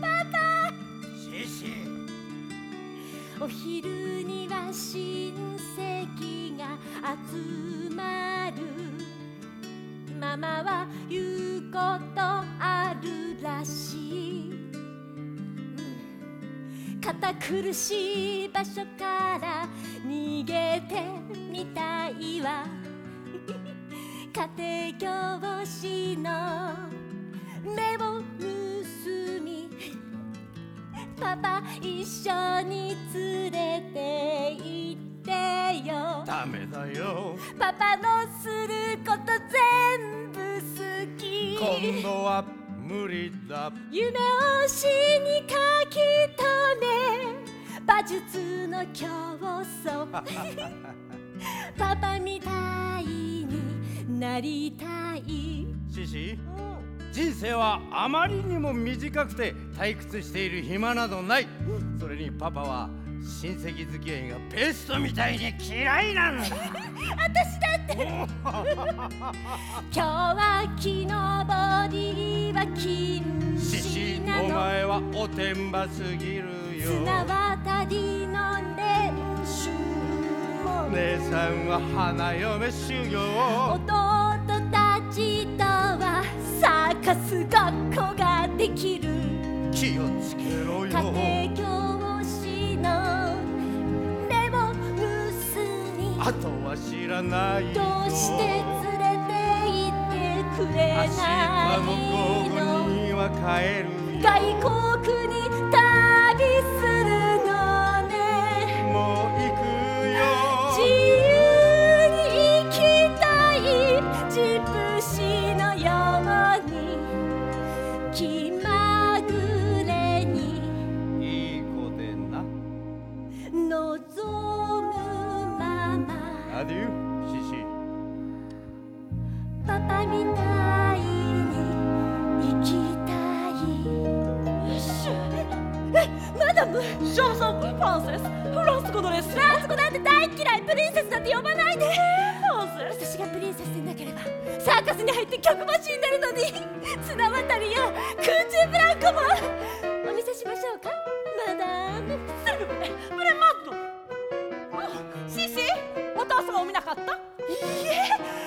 パパ。シシお昼には親戚が集まる。ママは言うことあるらしい。堅苦しい場所から逃げてみたいわ。家庭教師のパパ一緒に連れて行ってよ。ダメだよ。パパのすること全部好き。今度は無理だ。夢を詩に書き留め馬術の競争 パパみたいになりたい。シシ人生はあまりにも短くて退屈している暇などない。それにパパは親戚付き合いがペストみたいに嫌いなんだ 私だって。今日は木登りは禁シシ止なの。お前はおてんばすぎるよ綱渡りの練習も姉さんは花嫁修行できる。気をつけろ家よ庭教師の目を盗みあとは知らないよ。どうして連れて行ってくれないの。午後のには帰るよ。外国に旅する望むまま。アデューシシパパみたいに生きたいマダムシャーさんフランセスフランス語のレッスンフランス語なんて大嫌い。プリンセスなんて呼ばないで。フランセス私がプリンセスでなければサーカスに入って曲星になるのに。綱渡りやス見なかった？いいえ。